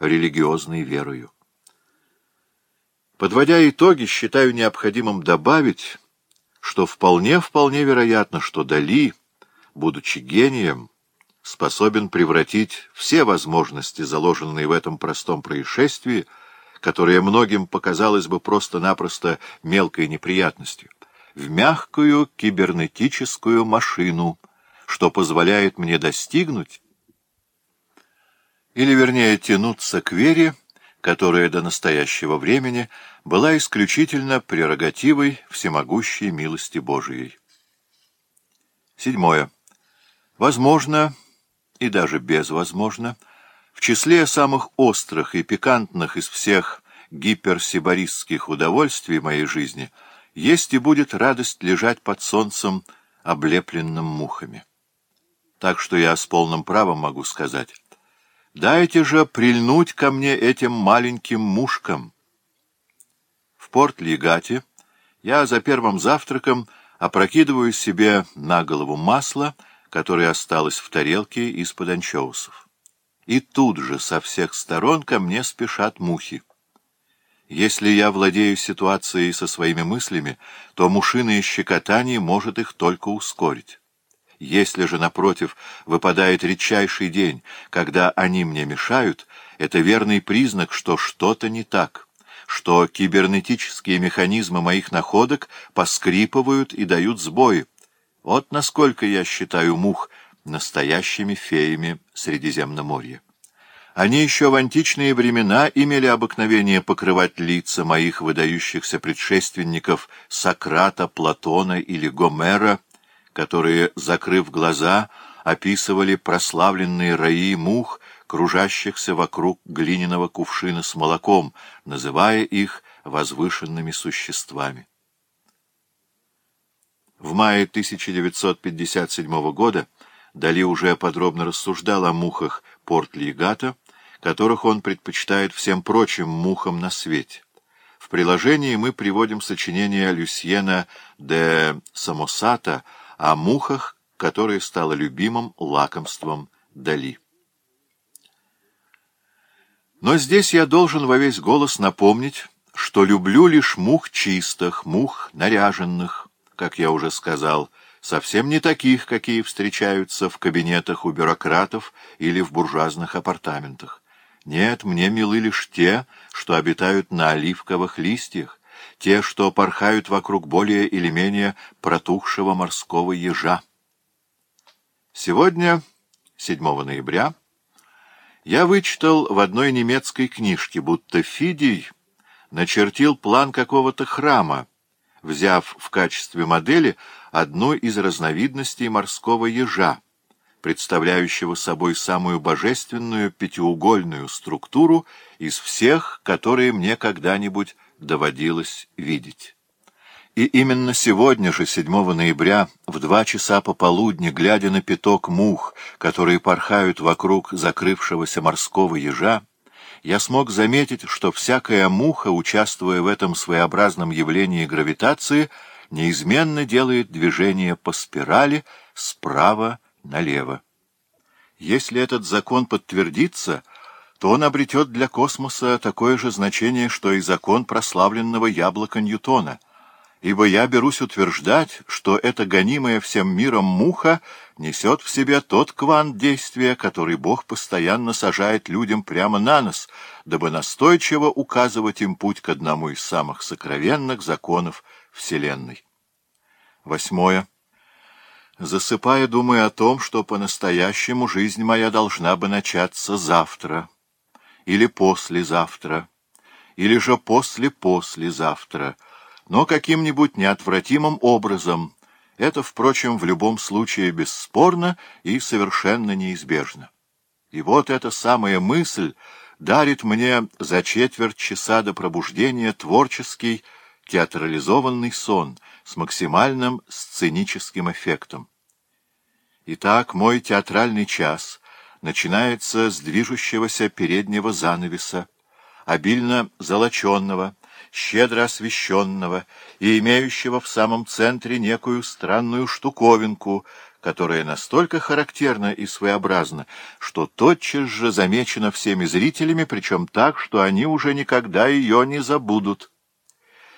религиозной верою. Подводя итоги, считаю необходимым добавить, что вполне-вполне вероятно, что Дали, будучи гением, способен превратить все возможности, заложенные в этом простом происшествии, которое многим показалось бы просто-напросто мелкой неприятностью, в мягкую кибернетическую машину, что позволяет мне достигнуть или, вернее, тянуться к вере, которая до настоящего времени была исключительно прерогативой всемогущей милости Божией. Седьмое. Возможно, и даже безвозможно, в числе самых острых и пикантных из всех гиперсибаристских удовольствий моей жизни есть и будет радость лежать под солнцем, облепленным мухами. Так что я с полным правом могу сказать, Дайте же прильнуть ко мне этим маленьким мушкам. В порт Лигате я за первым завтраком опрокидываю себе на голову масло, которое осталось в тарелке из-под анчоусов. И тут же со всех сторон ко мне спешат мухи. Если я владею ситуацией со своими мыслями, то мушиное щекотание может их только ускорить. Если же, напротив, выпадает редчайший день, когда они мне мешают, это верный признак, что что-то не так, что кибернетические механизмы моих находок поскрипывают и дают сбои. Вот насколько я считаю мух настоящими феями Средиземноморья. Они еще в античные времена имели обыкновение покрывать лица моих выдающихся предшественников Сократа, Платона или Гомера — которые, закрыв глаза, описывали прославленные раи мух, кружащихся вокруг глиняного кувшина с молоком, называя их возвышенными существами. В мае 1957 года Дали уже подробно рассуждал о мухах портлигата, которых он предпочитает всем прочим мухам на свете. В приложении мы приводим сочинение Люсьена де Самосата о мухах, которые стало любимым лакомством Дали. Но здесь я должен во весь голос напомнить, что люблю лишь мух чистых, мух наряженных, как я уже сказал, совсем не таких, какие встречаются в кабинетах у бюрократов или в буржуазных апартаментах. Нет, мне милы лишь те, что обитают на оливковых листьях, те, что порхают вокруг более или менее протухшего морского ежа. Сегодня, 7 ноября, я вычитал в одной немецкой книжке, будто Фидий начертил план какого-то храма, взяв в качестве модели одну из разновидностей морского ежа, представляющего собой самую божественную пятиугольную структуру из всех, которые мне когда-нибудь доводилось видеть. И именно сегодня же, 7 ноября, в два часа пополудни, глядя на пяток мух, которые порхают вокруг закрывшегося морского ежа, я смог заметить, что всякая муха, участвуя в этом своеобразном явлении гравитации, неизменно делает движение по спирали справа налево. Если этот закон подтвердится — то он обретет для космоса такое же значение, что и закон прославленного яблока Ньютона, ибо я берусь утверждать, что эта гонимая всем миром муха несет в себе тот квант действия, который Бог постоянно сажает людям прямо на нос, дабы настойчиво указывать им путь к одному из самых сокровенных законов Вселенной. Восьмое. Засыпая, думаю о том, что по-настоящему жизнь моя должна бы начаться завтра или послезавтра, или же послепослезавтра, но каким-нибудь неотвратимым образом. Это, впрочем, в любом случае бесспорно и совершенно неизбежно. И вот эта самая мысль дарит мне за четверть часа до пробуждения творческий театрализованный сон с максимальным сценическим эффектом. Итак, мой театральный час — начинается с движущегося переднего занавеса, обильно золоченного, щедро освещенного и имеющего в самом центре некую странную штуковинку, которая настолько характерна и своеобразна, что тотчас же замечена всеми зрителями, причем так, что они уже никогда ее не забудут.